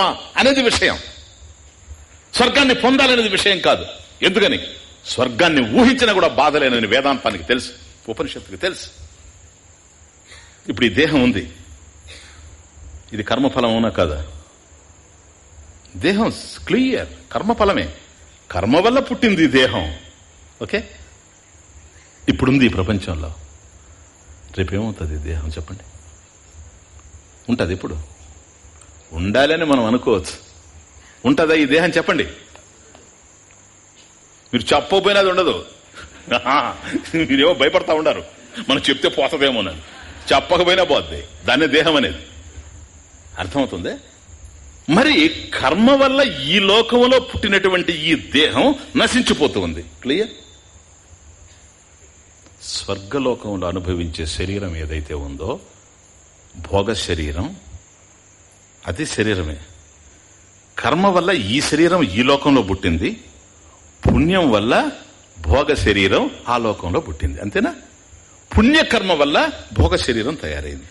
అవసరమా అనేది విషయం. స్వర్గాన్ని పొందాలనేది విషయం కాదు. ఎందుకని? స్వర్గాన్ని ఊహించినా కూడా బాధలేనని వేదాంతానికి తెలుసు. ఉపనిషత్తుకి తెలుసు. ఇప్పుడు ఈ దేహం ఉంది. ఇది కర్మఫలం అవునా కాదా? దేహం క్లియర్. కర్మఫలమే. కర్మ వల్ల పుట్టింది ఈ దేహం. ఓకే? ఇప్పుడుంది ఈ ప్రపంచంలో. రేపేమవుతుంది దేహం? చెప్పండి. ఉంటుంది ఇప్పుడు. ఉండాలని మనం అనుకోవచ్చు. ఉంటుందా ఈ దేహం చెప్పండి. మీరు చెప్పకపోయినా అది ఉండదు. మీరేమో భయపడతా ఉండరు. మనం చెప్తే పోతుందేమోనని చెప్పకపోయినా పోద్ది. దాన్ని దేహం అనేది. అర్థమవుతుంది? మరి కర్మ వల్ల ఈ లోకంలో పుట్టినటువంటి ఈ దేహం నశించిపోతుంది. క్లియర్? స్వర్గలోకంలో అనుభవించే శరీరం ఏదైతే ఉందో భోగ శరీరం అది శరీరమే. కర్మ వల్ల ఈ శరీరం ఈ లోకంలో పుట్టింది. పుణ్యం వల్ల భోగ శరీరం ఆ లోకంలో పుట్టింది. అంతేనా? పుణ్యకర్మ వల్ల భోగ శరీరం తయారైంది.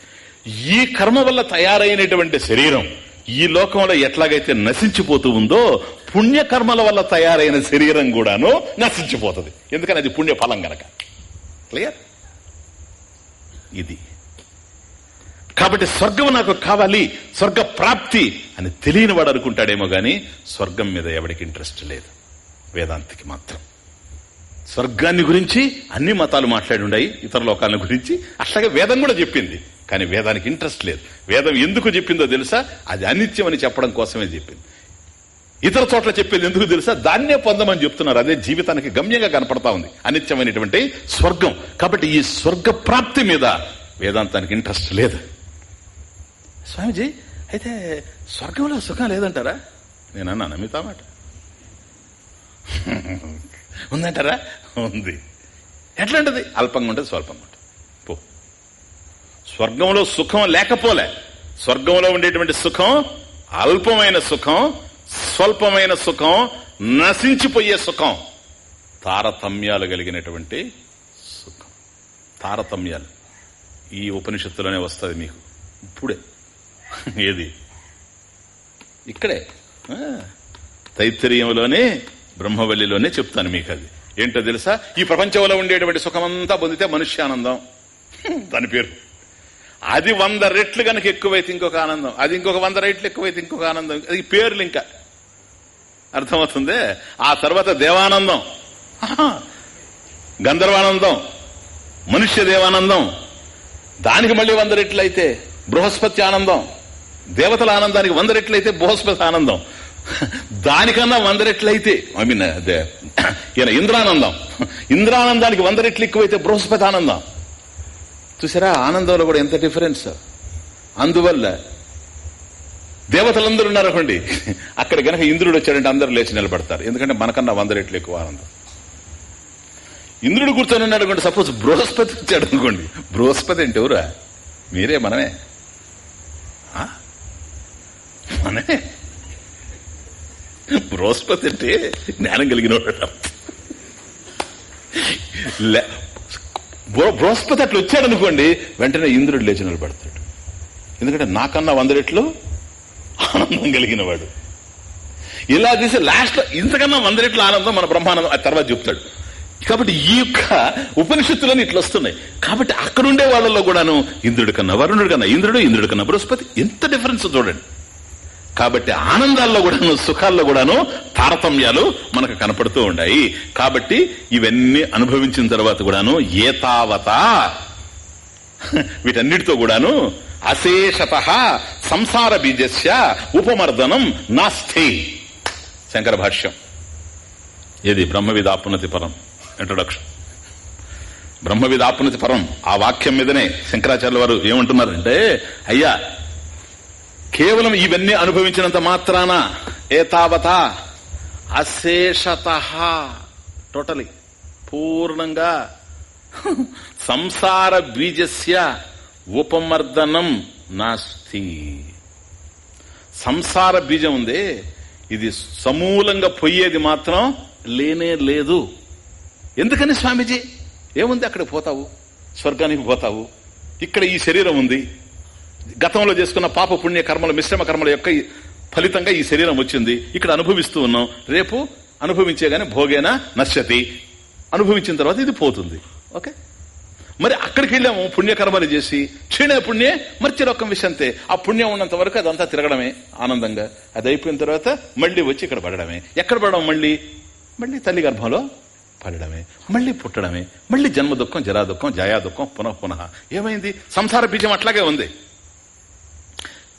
ఈ కర్మ వల్ల తయారైనటువంటి శరీరం ఈ లోకంలో ఎట్లాగైతే నశించిపోతూ ఉందో పుణ్యకర్మల వల్ల తయారైన శరీరం కూడాను నశించిపోతుంది. ఎందుకని? అది పుణ్య ఫలం గనక. క్లియర్? ఇది. కాబట్టి స్వర్గం నాకు కావాలి స్వర్గ ప్రాప్తి అని తెలియని వాడు అనుకుంటాడేమో గాని స్వర్గం మీద ఎవరికి ఇంట్రెస్ట్ లేదు. వేదాంతికి మాత్రం. స్వర్గాన్ని గురించి అన్ని మతాలు మాట్లాడి ఉన్నాయి ఇతర లోకాలను గురించి అట్లాగే వేదం కూడా చెప్పింది. కానీ వేదానికి ఇంట్రెస్ట్ లేదు. వేదం ఎందుకు చెప్పిందో తెలుసా? అది అనిత్యం అని చెప్పడం కోసమే చెప్పింది. ఇతర చోట్ల చెప్పేది ఎందుకు తెలుసా? దాన్నే పొందమని చెప్తున్నారు. అదే జీవితానికి గమ్యంగా కనపడతా ఉంది. అనిత్యమైనటువంటి స్వర్గం. కాబట్టి ఈ స్వర్గ ప్రాప్తి మీద వేదాంతానికి ఇంట్రెస్ట్ లేదు. స్వామిజీ అయితే స్వర్గంలో సుఖం లేదంటారా? నేను అన్నాను మీతో మాట. ఉందంటారా? ఉంది. ఎట్లాంటిది? అల్పంగా ఉంటుంది స్వల్పంగా ఉంటుంది పో. స్వర్గంలో సుఖం లేకపోలే. స్వర్గంలో ఉండేటువంటి సుఖం అల్పమైన సుఖం స్వల్పమైన సుఖం నశించిపోయే సుఖం. తారతమ్యాలు కలిగినటువంటి సుఖం. తారతమ్యాలు. ఈ ఉపనిషత్తులోనే వస్తుంది మీకు. ఇప్పుడే. ఏది? ఇక్కడే. తైత్తరీయంలోనే బ్రహ్మవల్లిలోనే చెప్తాను మీకు అది ఏంటో తెలుసా? ఈ ప్రపంచంలో ఉండేటువంటి సుఖమంతా పొందితే మనుష్యానందం. దాని పేరు. అది వంద రెట్లు కనుక ఎక్కువైతే ఇంకొక ఆనందం. అది ఇంకొక వంద రెట్లు ఎక్కువైతే ఇంకొక ఆనందం. అది పేర్లు ఇంకా. అర్థమవుతుంది? ఆ తర్వాత దేవానందం. గంధర్వానందం. మనుష్య దేవానందం. దానికి మళ్ళీ వంద రెట్లు అయితే బృహస్పతి ఆనందం దేవతల ఆనందానికి వంద రెట్లయితే బృహస్పతి ఆనందం. దానికన్నా వంద రెట్లయితే ఐ మీన్ అదే ఈయన ఇంద్రానందం. ఇంద్రానందానికి వంద రెట్లు ఎక్కువైతే బృహస్పతి ఆనందం. చూసారా ఆనందంలో కూడా ఎంత డిఫరెన్స్? అందువల్ల దేవతలందరూ ఉన్నారనుకోండి అక్కడ గనక ఇంద్రుడు వచ్చాడంటే అందరూ లేచి నిలబడతారు. ఎందుకంటే మనకన్నా వంద రెట్లు ఎక్కువ ఆనందం. ఇంద్రుడు కూర్చొని ఉన్నాడు అనుకోండి సపోజ్ బృహస్పతి వచ్చాడు అనుకోండి. బృహస్పతి అంటే ఎవరా? మీరే మనమే. ఆ? బృహస్పతి అంటే జ్ఞానం కలిగిన బృహస్పతి అట్లా వచ్చాడు అనుకోండి వెంటనే ఇంద్రుడు లేచి నిలబడతాడు. ఎందుకంటే నాకన్నా వంద రెట్లు ఆనందం కలిగిన వాడు ఇలా చేసి లాస్ట్ ఇంతకన్నా వంద రెట్ల ఆనందం మన బ్రహ్మానందం ఆ తర్వాత చెప్తాడు. కాబట్టి ఈ యొక్క ఉపనిషత్తులని ఇట్లా వస్తున్నాయి. కాబట్టి అక్కడుండే వాళ్ళల్లో వాళ్ళలో కూడాను ఇంద్రుడి కన్నా వరుణుడి కన్నా ఇంద్రుడు ఇంద్రుడి కన్నా బృహస్పతి. ఎంత డిఫరెన్స్ చూడండి. కాబట్టి ఆనందాల్లో కూడాను సుఖాల్లో కూడాను తారతమ్యాలు మనకు కనపడుతూ ఉన్నాయి కాబట్టి ఇవన్నీ అనుభవించిన తర్వాత కూడాను ఏతావత వీటన్నిటితో కూడాను అశేషత సంసార బీజస్య ఉపమర్దనం నాస్తి. శంకర భాష్యం. ఏది? బ్రహ్మవిదాపునతి పరం. ఇంట్రొడక్షన్ బ్రహ్మవిదాపునతి పరం. ఆ వాక్యం మీదనే శంకరాచార్య వారు ఏమంటున్నారంటే అయ్యా కేవలం ఇవన్నీ అనుభవించినంత మాత్రాన ఏతావత అశేషత. టోటలీ పూర్ణంగా సంసార బీజస్య ఉపమర్దనం నాస్తి. సంసార బీజం ఉంది ఇది సమూలంగా పొయ్యేది మాత్రం లేనే లేదు. ఎందుకని స్వామీజీ? ఏముంది అక్కడికి పోతావు? స్వర్గానికి పోతావు? ఇక్కడ ఈ శరీరం ఉంది. గతంలో చేసుకున్న పాప పుణ్య కర్మల మిశ్రమ కర్మల యొక్క ఫలితంగా ఈ శరీరం వచ్చింది. ఇక్కడ అనుభవిస్తూ ఉన్నాం. రేపు అనుభవించే భోగేన భోగేనా నశ్యతి. అనుభవించిన తర్వాత ఇది పోతుంది. ఓకే? మరి అక్కడికి వెళ్ళాము పుణ్యకర్మలు చేసి. క్షీణ పుణ్యే మర్చిరొక్కం విషంతే ఆ పుణ్యం ఉన్నంత వరకు అదంతా తిరగడమే ఆనందంగా. అది అయిపోయిన తర్వాత మళ్ళీ వచ్చి ఇక్కడ పడడమే. ఎక్కడ పడడం మళ్ళీ? మళ్ళీ తల్లి గర్భంలో పడడమే. మళ్ళీ పుట్టడమే. మళ్ళీ జన్మ దుఃఖం జరా దుఃఖం జయా దుఃఖం పునః పునః. ఏమైంది? సంసార బీజం అట్లాగే ఉంది.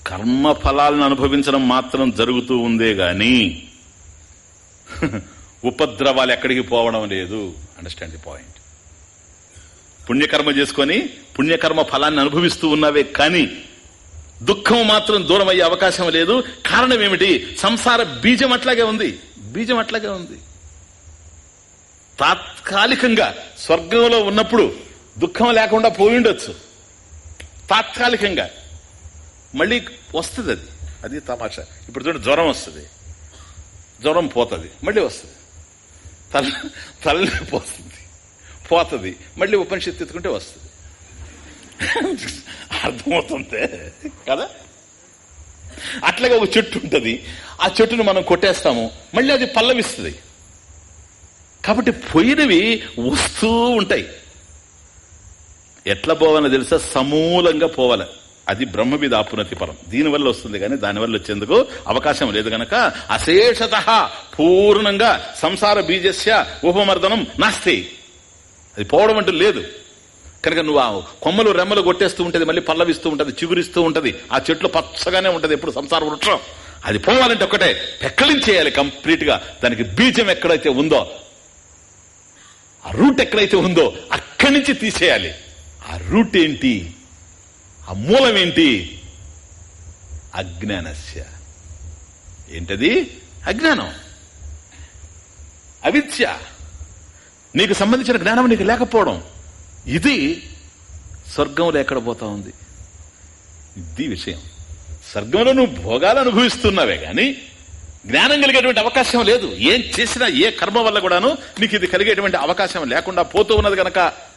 కర్మ ఫలాలను అనుభవించడం మాత్రం జరుగుతూ ఉందే గాని ఉపద్రవాలు ఎక్కడికి పోవడం లేదు. అండర్స్టాండ్ ది పాయింట్ పుణ్యకర్మ చేసుకొని పుణ్యకర్మ ఫలాన్ని అనుభవిస్తూ ఉన్నవే కానీ దుఃఖం మాత్రం దూరం అయ్యే అవకాశం లేదు. కారణం ఏమిటి? సంసార బీజం అట్లాగే ఉంది. బీజం అట్లాగే ఉంది. తాత్కాలికంగా స్వర్గంలో ఉన్నప్పుడు దుఃఖం లేకుండా పోయిండొచ్చు తాత్కాలికంగా. మళ్ళీ వస్తుంది అది. అది తమాషా. ఇప్పుడు చూడండి జ్వరం వస్తుంది. జ్వరం పోతుంది. మళ్ళీ వస్తుంది. తల తలని పోతుంది. పోతుంది. మళ్ళీ ఉపనిషత్తు ఎత్తుకుంటే వస్తుంది. అర్థమవుతుంది? కదా? అట్లాగే ఒక చెట్టు ఉంటుంది. ఆ చెట్టును మనం కొట్టేస్తాము. మళ్ళీ అది పల్లవిస్తుంది. కాబట్టి పోయినవి వస్తూ ఉంటాయి. ఎట్లా పోవాలని తెలుసా? సమూలంగా పోవాలి. అది బ్రహ్మవిధ ఆపునతి పరం. దీనివల్ల వస్తుంది కానీ దానివల్ల వచ్చేందుకు అవకాశం లేదు గనక అశేషత పూర్ణంగా సంసార బీజస్య ఉపమర్దనం నాస్తి. అది పోవడం అంటూ లేదు. కనుక నువ్వు ఆ కొమ్మలు రెమ్మలు కొట్టేస్తూ ఉంటుంది మళ్ళీ పల్లవిస్తూ ఉంటుంది చిగురిస్తూ ఉంటుంది ఆ చెట్లు పచ్చగానే ఉంటుంది ఎప్పుడు సంసార వృక్షం. అది పోవాలంటే ఒక్కటే పెక్కలించేయాలి కంప్లీట్గా దానికి బీజం ఎక్కడైతే ఉందో ఆ రూట్ ఎక్కడైతే ఉందో అక్కడి నుంచి తీసేయాలి. ఆ రూట్ ఏంటి? ఆ మూలం ఏంటి అజ్ఞానస్య. ఏంటది? అజ్ఞానం. అవిద్య. నీకు సంబంధించిన జ్ఞానం నీకు లేకపోవడం. ఇది స్వర్గంలో ఎక్కడ పోతా ఉంది? ఇది విషయం. స్వర్గంలో నువ్వు భోగాలు అనుభవిస్తున్నావే కానీ జ్ఞానం కలిగేటువంటి అవకాశం లేదు. ఏం చేసినా ఏ కర్మ వల్ల కూడాను నీకు ఇది కలిగేటువంటి అవకాశం లేకుండా పోతూ ఉన్నది కనుక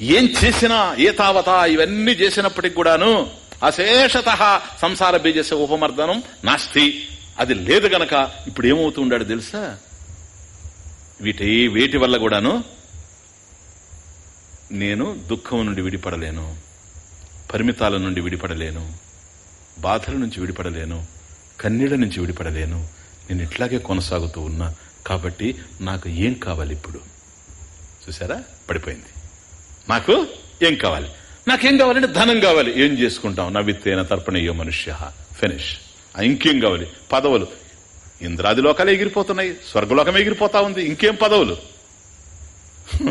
ఏం చేసినా ఏ తావతా ఇవన్నీ చేసినప్పటికి కూడాను అశేషత సంసార బీజస ఉపమర్దనం నాస్తి. అది లేదు గనక ఇప్పుడు ఏమవుతుండాడు తెలుసా? వీటి వేటి వల్ల కూడాను నేను దుఃఖం నుండి విడిపడలేను పరిమితాల నుండి విడిపడలేను బాధల నుంచి విడిపడలేను కన్నీళ్ళ నుంచి విడిపడలేను. నేను ఇట్లాగే కొనసాగుతూ ఉన్నా కాబట్టి నాకు ఏం కావాలి ఇప్పుడు? చూసారా పడిపోయింది. నాకు ఏం కావాలి? నాకేం కావాలంటే ధనం కావాలి. ఏం చేసుకుంటాం? నా విత్తేన తర్పణయ్యో మనుష్య ఫినిష్ ఇంకేం కావాలి? పదవులు. ఇంద్రాది లోకాలు ఎగిరిపోతున్నాయి. స్వర్గలోకం ఎగిరిపోతా ఉంది. ఇంకేం పదవులు?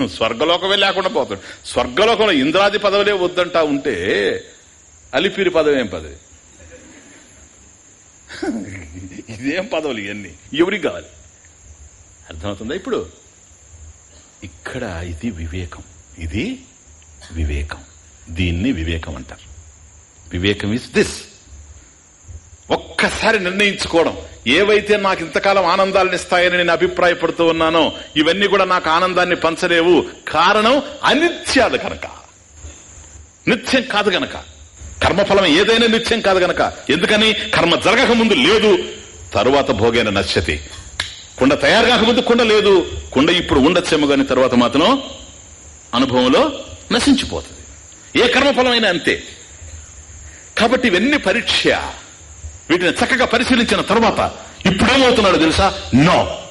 స్వర్గలోకమే లేకుండా పోతుంది. స్వర్గలోకంలో ఇంద్రాది పదవులే వద్దంటా ఉంటే అలిపిరి పదవి ఏం పదవి? ఇదేం పదవులు ఇవన్నీ ఎవరికి కావాలి? అర్థమవుతుందా ఇప్పుడు? ఇక్కడ ఇది వివేకం. ఇది వివేకం. దీన్ని వివేకం అంటారు. వివేకం ఇస్ దిస్ ఒక్కసారి నిర్ణయించుకోవడం. ఏవైతే నాకు ఇంతకాలం ఆనందాలను ఇస్తాయని నేను అభిప్రాయపడుతూ ఉన్నానో ఇవన్నీ కూడా నాకు ఆనందాన్ని పంచలేవు. కారణం అనిత్యాలు కనుక నిత్యం కాదు గనక. కర్మఫలం ఏదైనా నిత్యం కాదు గనక. ఎందుకని? కర్మ జరగక ముందు లేదు. తరువాత భోగైన నశ్యతి. కుండ తయారు కాకముందు కుండ లేదు. కుండ ఇప్పుడు ఉండొచ్చేమో గాని తర్వాత మాత్రం అనుభవంలో నశించిపోతుంది. ఏ కర్మఫలమైనా అంతే. కాబట్టి ఇవన్నీ పరీక్ష. వీటిని చక్కగా పరిశీలించిన తర్వాత ఇప్పుడేమవుతున్నాడు తెలుసా? నో.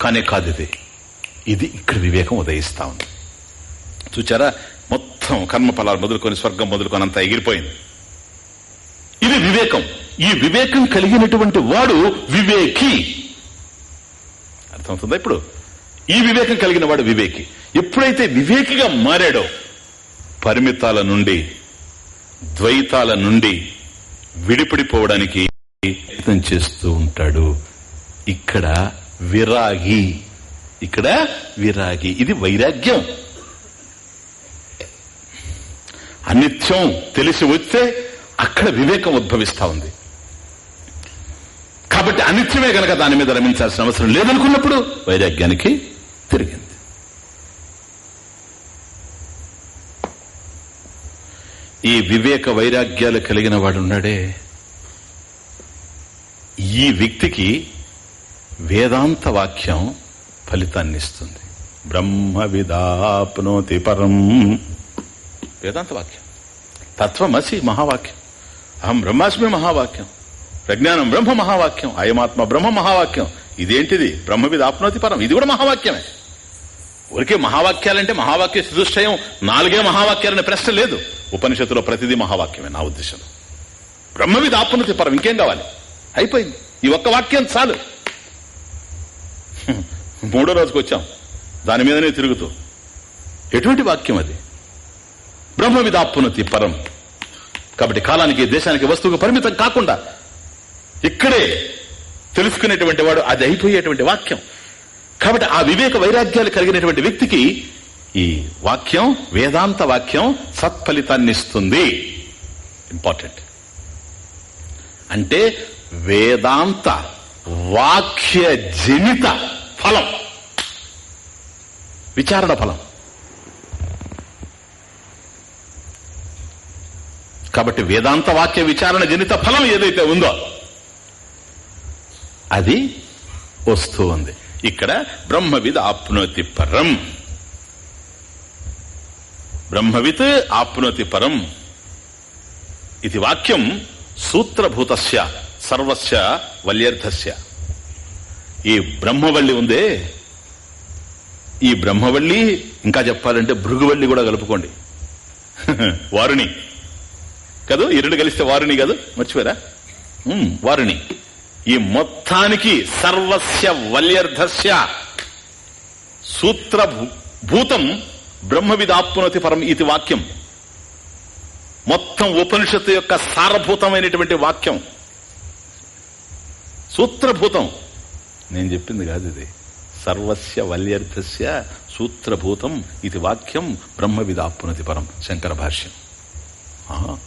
కానీ కాదు ఇది. ఇది ఇక్కడ వివేకం ఉదయిస్తా ఉంది. చూచారా? మొత్తం కర్మఫలాలు మొదలుకొని స్వర్గం మొదలుకొని అంతా ఎగిరిపోయింది. ఇది వివేకం. ఈ వివేకం కలిగినటువంటి వాడు వివేకి. అర్థమవుతుందా ఇప్పుడు? ఈ వివేకం కలిగిన వాడు వివేకి. ఎప్పుడైతే వివేకిగా మారాడో పరిమితాల నుండి ద్వైతాల నుండి విడిపడిపోవడానికి ప్రయత్నం చేస్తూ ఉంటాడు. ఇక్కడ విరాగి. ఇక్కడ విరాగి. ఇది వైరాగ్యం. అనిత్యం తెలిసి వస్తే అక్కడ వివేకం ఉద్భవిస్తా ఉంది. కాబట్టి అనిత్యమే గనక దాని మీద రమించాల్సిన అవసరం లేదనుకున్నప్పుడు వైరాగ్యానికి తిరిగింది. ఈ వివేక వైరాగ్యాలు కలిగిన వాడున్నాడే. ఈ వ్యక్తికి వేదాంత వాక్యం ఫలితాన్ని ఇస్తుంది బ్రహ్మ విదాప్నోతి పరం. వేదాంత వాక్యం. తత్వమసి మహావాక్యం. అహం బ్రహ్మాస్మి మహావాక్యం. ప్రజ్ఞానం బ్రహ్మ మహావాక్యం. అయమాత్మ బ్రహ్మ మహావాక్యం. ఇదేంటిది? బ్రహ్మ విదాప్నోతి పరం. ఇది కూడా మహావాక్యమే. ఊరికే మహావాక్యాలంటే మహావాక్య సుదృష్టయం. నాలుగే మహావాక్యాలనే ప్రశ్న లేదు. ఉపనిషత్తులో ప్రతిదీ మహావాక్యమే నా ఉద్దేశం. బ్రహ్మవిధ ఆపునతి పరం ఇంకేం కావాలి? అయిపోయింది. ఈ ఒక్క వాక్యం చాలు. మూడో రోజుకి వచ్చాం. దాని మీదనే తిరుగుతూ. ఎటువంటి వాక్యం అది? బ్రహ్మవిధాపునతి పరం కాబట్టి కాలానికి దేశానికి వస్తువుకు పరిమితం కాకుండా ఇక్కడే తెలుసుకునేటువంటి వాడు అది అయిపోయేటువంటి వాక్యం. కాబట్టి ఆ వివేక వైరాగ్యాలు కలిగినటువంటి వ్యక్తికి ఈ వాక్యం వేదాంత వాక్యం సత్ఫలితాన్ని ఇస్తుంది. ఇంపార్టెంట్. అంటే వేదాంత వాక్య జనిత ఫలం. విచారణ ఫలం. కాబట్టి వేదాంత వాక్య విచారణ జనిత ఫలం ఏదైతే ఉందో అది వస్తూ ఉంది. ఇక్కడ బ్రహ్మవిద్ ఆప్నోతి పరం. బ్రహ్మవిత్ ఆప్నోతి పరం. ఇది వాక్యం సూత్రభూతస్య సర్వస్య వల్యర్థస్య. ఈ బ్రహ్మవల్లి ఉందే. ఈ బ్రహ్మవల్లి ఇంకా చెప్పాలంటే భృగువల్లి కూడా కలుపుకోండి. వారుని కదూ? ఇరుడు కలిస్తే వారుని కాదు? మర్చిపోయారా? ఉమ్, వారుని ఈ మొత్తానికి సర్వస్య వల్యర్థస్య. సూత్ర భూతం బ్రహ్మవిదాప్నోతి పరం ఇది వాక్యం. మొత్తం ఉపనిషత్తు యొక్క సారభూతమైనటువంటి వాక్యం. సూత్రభూతం. నేను చెప్పింది కాదు ఇది. సర్వస్య వల్యర్థస్య సూత్రభూతం ఇది వాక్యం బ్రహ్మవిదాప్నోతి పరం శంకర భాష్యం. ఆహా.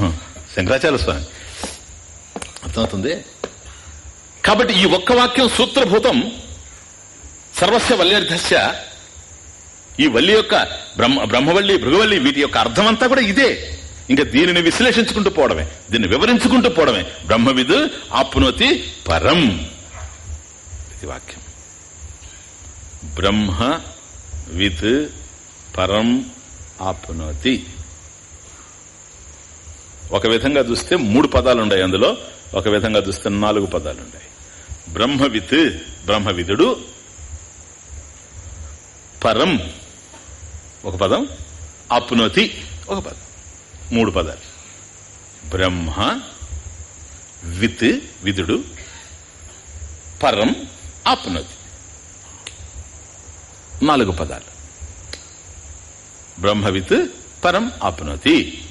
శంకరాచార్య స్వామి. అర్థమవుతుంది? కాబట్టి ఈ ఒక్క వాక్యం సూత్రభూతం సర్వస్య వల్యర్థస్య. ఈ వల్లి యొక్క బ్రహ్మ బ్రహ్మవల్లి భృగవల్లి వీటి యొక్క అర్థమంతా కూడా ఇదే. ఇంకా దీనిని విశ్లేషించుకుంటూ పోవడమే దీన్ని వివరించుకుంటూ పోవడమే. బ్రహ్మవిద్ ఆప్నోతి పరం. ఇది వాక్యం. బ్రహ్మ విత్ పరం ఆప్నోతి ఒక విధంగా చూస్తే మూడు పదాలు ఉన్నాయి అందులో. ఒక విధంగా చూస్తే నాలుగు పదాలున్నాయి. బ్రహ్మవిత్ బ్రహ్మవిదుడు పరం ఒక పదం అప్నోతి ఒక పదం. మూడు పదాలు. బ్రహ్మ విత్ విదుడు పరం ఆప్నోతి నాలుగు పదాలు. బ్రహ్మవిత్ పరం ఆప్నోతి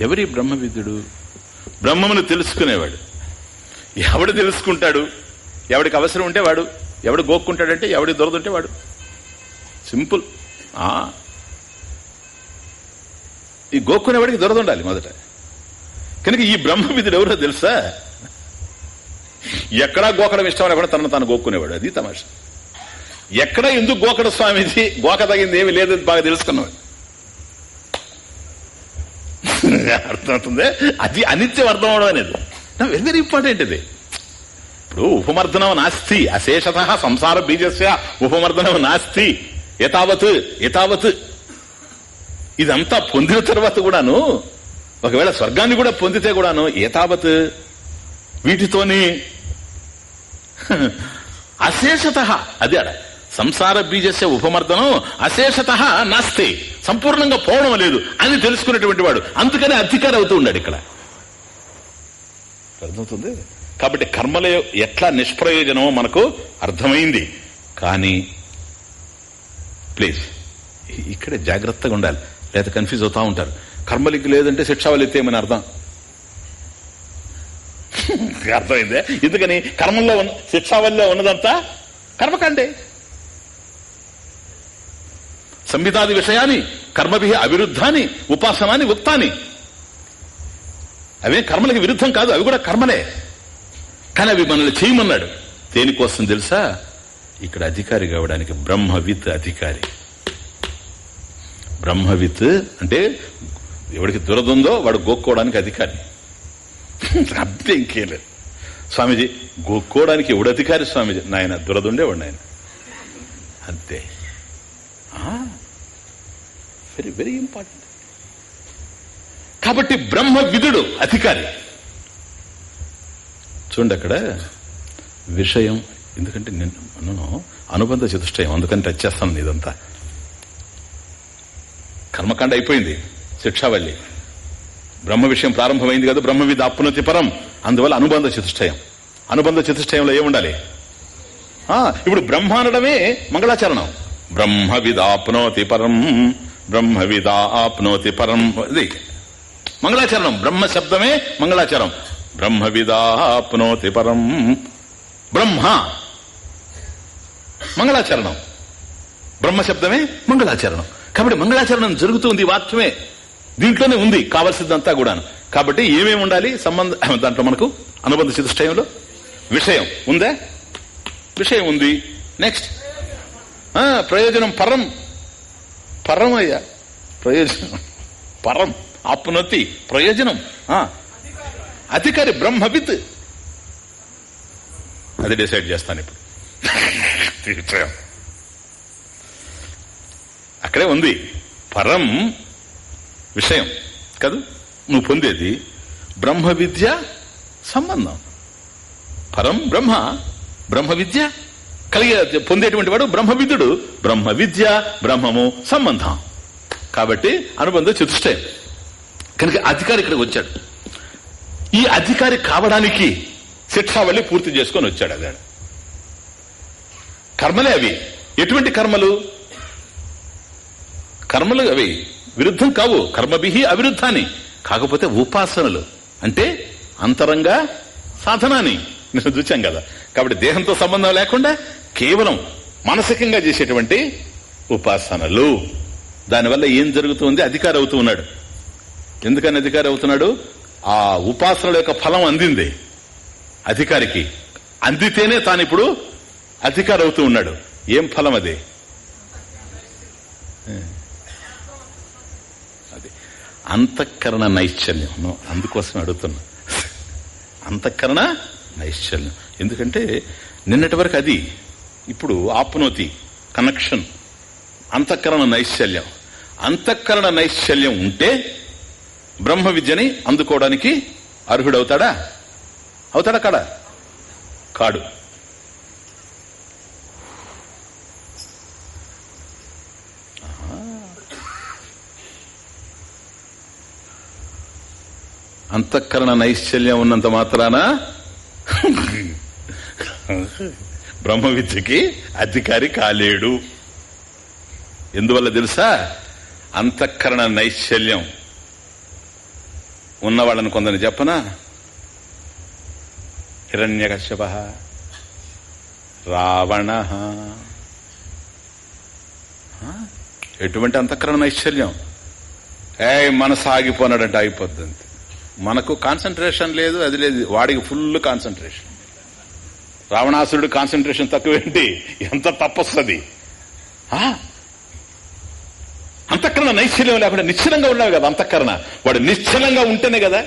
ఎవరి బ్రహ్మవిద్యుడు? బ్రహ్మమును తెలుసుకునేవాడు. ఎవడు తెలుసుకుంటాడు? ఎవడికి అవసరం ఉంటే వాడు ఎవడు గోక్కుంటాడంటే ఎవడి దొరదుంటే వాడు. సింపుల్. ఆ. ఈ గోక్కునేవాడికి దొరదుండాలి మొదట. కనుక ఈ బ్రహ్మవిధుడు ఎవరో తెలుసా? ఎక్కడా గోకడం ఇష్టమని కూడా తనను తాను గోక్కునేవాడు. అది తమాష. ఎక్కడ ఎందుకు గోకడ స్వామీజీ? గోక తగింది ఏమి లేదని బాగా తెలుసుకున్నవాడు. అర్థమవుతుంది అది అనిత్యం అర్థం అవడం అనేది. వెరీ వెరీ ఇంపార్టెంట్ ఇది. ఇప్పుడు ఉపమర్దనం నాస్తి అశేషత సంసార బీజస్య ఉపమర్దనం నాస్తి. ఎతావత్ ఎతావత్ ఇదంతా పొందిన తర్వాత కూడాను ఒకవేళ స్వర్గాన్ని కూడా పొందితే కూడాను ఏతావత్ వీటితోని. అశేషత అది అడ సంసార బీజస్య ఉపమర్దనం అశేషత నాస్తి. సంపూర్ణంగా పోవడం లేదు అని తెలుసుకున్నటువంటి వాడు. అందుకనే అధికారి అవుతూ ఉన్నాడు ఇక్కడ. అర్థమవుతుంది? కాబట్టి కర్మల ఎట్లా నిష్ప్రయోజనమో మనకు అర్థమైంది. కానీ ప్లీజ్ ఇక్కడే జాగ్రత్తగా ఉండాలి. లేదా కన్ఫ్యూజ్ అవుతా ఉంటారు. కర్మలికి లేదంటే శిక్షావళి ఎత్తేమని అర్థం? అర్థమైందే? ఎందుకని? కర్మల్లో ఉన్న శిక్షావళిలో ఉన్నదంతా కర్మకండే. సంహితాది విషయాన్ని కర్మభి అవిరుద్ధాని ఉపాసనాన్ని ఉక్తాని. అవే కర్మలకి విరుద్ధం కాదు అవి కూడా కర్మలే. కానీ అవి మనల్ని చేయమన్నాడు. దేనికోసం తెలుసా? ఇక్కడ అధికారి కావడానికి బ్రహ్మవిత్ అధికారి. బ్రహ్మవిత్ అంటే ఎవడికి దురదుందో వాడు గోక్కోవడానికి అధికారి. అంతే ఇంకేం లేదు స్వామీజీ గోక్కోవడానికి ఎవడు అధికారి స్వామీజీ? నాయన దురదుండేవాడు నాయన. అంతే. వెరీ వెరీ ఇంపార్టెంట్ కాబట్టి బ్రహ్మ విధుడు అధికారి. చూడండి అక్కడ విషయం ఎందుకంటే నేను అనుబంధ చతుష్టయం అందుకని టచ్ చేస్తాను ఇదంతా. కర్మకాండ అయిపోయింది శిక్షావల్లి బ్రహ్మ విషయం ప్రారంభమైంది కదా బ్రహ్మ విధ అప్పునతి పరం. అందువల్ల అనుబంధ చతుష్టయం. అనుబంధ చతుష్టయంలో ఏముండాలి? ఇప్పుడు బ్రహ్మ అనడమే మంగళాచరణం. బ్రహ్మ విధాప్నోతి పరం. బ్రహ్మవిదా ఆప్నోతి పరం ఇది. మంగళాచరణం. బ్రహ్మ శబ్దమే మంగళాచరం బ్రహ్మవిదాప్నోతి పరం. బ్రహ్మ. మంగళాచరణం. బ్రహ్మ శబ్దమే మంగళాచరణం. కాబట్టి మంగళాచరణం జరుగుతుంది వాక్యమే. దీంట్లోనే ఉంది కావలసిందంతా కూడాను. కాబట్టి ఏమేమి ఉండాలి? సంబంధ దాంట్లో మనకు అనుబంధ చతుష్టయంలో విషయం ఉందా? విషయం ఉంది. నెక్స్ట్. ప్రయోజనం పరం. పరం అయ్యా. ప్రయోజనం. పరం. ఆప్నొత్తి ప్రయోజనం. అధికారి బ్రహ్మవిత్. అది డిసైడ్ చేస్తాను ఇప్పుడు. అక్కడే ఉంది. పరం విషయం. కదా నువ్వు పొందేది బ్రహ్మ విద్య సంబంధం. పరం బ్రహ్మ. బ్రహ్మ విద్య కలిగే పొందేటువంటి వాడు బ్రహ్మవిద్యుడు. బ్రహ్మ విద్య బ్రహ్మము సంబంధం. కాబట్టి అనుబంధ చతుష్టయం. కనుక అధికారి ఇక్కడికి వచ్చాడు. ఈ అధికారి కావడానికి శిక్షావళి పూర్తి చేసుకొని వచ్చాడు అదాడు కర్మలే అవి. ఎటువంటి కర్మలు? కర్మలు అవి విరుద్ధం కావు. కర్మభిహి అవిరుద్ధాన్ని. కాకపోతే ఉపాసనలు. అంటే అంతరంగా సాధనాన్ని. నేను చూచాం కదా. కాబట్టి దేహంతో సంబంధం లేకుండా కేవలం మానసికంగా చేసేటువంటి ఉపాసనలు. దానివల్ల ఏం జరుగుతుంది? అధికారి అవుతూ ఉన్నాడు. ఎందుకని అధికారి అవుతున్నాడు? ఆ ఉపాసనల యొక్క ఫలం అందింది అధికారికి. అందితేనే తాను ఇప్పుడు అధికారి అవుతూ ఉన్నాడు. ఏం ఫలం అది? అది అంతఃకరణ నైశ్చల్యం అందుకోసం అడుగుతున్నా. అంతఃకరణ నైశ్చల్యం. ఎందుకంటే నిన్నటి వరకు అది ఇప్పుడు ఆప్నోతి కనెక్షన్ అంతఃకరణ నైశ్చల్యం. అంతఃకరణ నైశ్చల్యం ఉంటే బ్రహ్మ విద్యని అందుకోవడానికి అర్హుడవుతాడా? అవుతాడా కాడా? కాడు. అంతఃకరణ నైశ్చల్యం ఉన్నంత మాత్రాన? బ్రహ్మ విద్యకి అధికారి కాలేడు. ఎందువల్ల తెలుసా? అంతఃకరణ నైశల్యం ఉన్నవాళ్ళని కొందరిని చెప్పనా? హిరణ్యకశ్యప రావణ. ఎటువంటి అంతఃకరణ నైశ్చల్యం? ఏ మనసు ఆగిపోనాడంటే ఆగిపోద్ది మనకు కాన్సన్ట్రేషన్ లేదు అది లేదు. వాడికి ఫుల్ కాన్సన్ట్రేషన్. రావణాసురుడు కాన్సన్ట్రేషన్ తక్కువేంటి? ఎంత తప్పొస్తుంది అంతఃకరణ నైశ్చల్యం లేకుండా నిశ్చలంగా ఉన్నావు కదా అంతఃకరణ. వాడు నిశ్చలంగా ఉంటేనే కదా.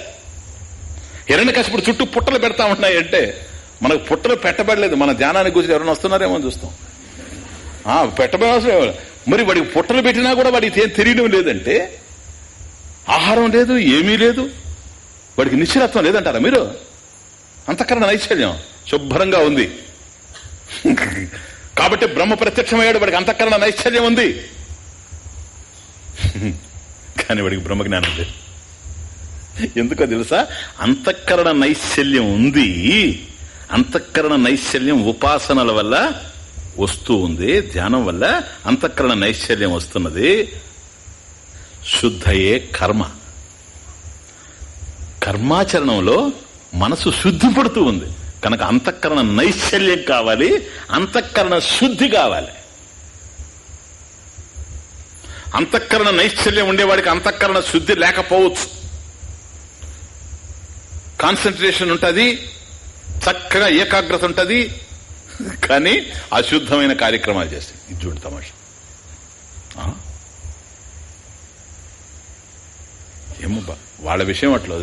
కసిపుడు చుట్టూ పుట్టలు పెడతా ఉన్నాయంటే మనకు పుట్టలు పెట్టబడలేదు. మన ధ్యానానికి గురించి ఎవరైనా వస్తున్నారేమో చూస్తాం. పెట్టబడే మరి వాడికి పుట్టలు పెట్టినా కూడా వాడికి ఏం తెలియడం లేదంటే ఆహారం లేదు ఏమీ లేదు. వాడికి నిశ్చలత్వం లేదంటారా మీరు? అంతఃకరణ నైశ్చల్యం శుభ్రంగా ఉంది. కాబట్టి బ్రహ్మ ప్రత్యక్షమయ్యాడు వాడికి అంతఃకరణ నైశ్చర్యం ఉంది. కానీ వాడికి బ్రహ్మజ్ఞానం లేదు. ఎందుకో తెలుసా? అంతఃకరణ నైశ్చల్యం ఉంది. అంతఃకరణ నైశ్చల్యం ఉపాసనల వల్ల వస్తూ ఉంది. ధ్యానం వల్ల అంతఃకరణ నైశ్చల్యం వస్తున్నది. శుద్ధయే కర్మ. కర్మాచరణంలో మనసు శుద్ధి పడుతూ ఉంది. కనుక అంతఃకరణ నైశ్చల్యం కావాలి అంతఃకరణ శుద్ధి కావాలి. అంతఃకరణ నైశ్చల్యం ఉండేవాడికి అంతఃకరణ శుద్ధి లేకపోవచ్చు. కాన్సన్ట్రేషన్ ఉంటుంది చక్కగా ఏకాగ్రత ఉంటుంది కానీ అశుద్ధమైన కార్యక్రమాలు చేస్తాయి. ఇది చూడు తమాష. ఏమో వాళ్ళ విషయం అట్లా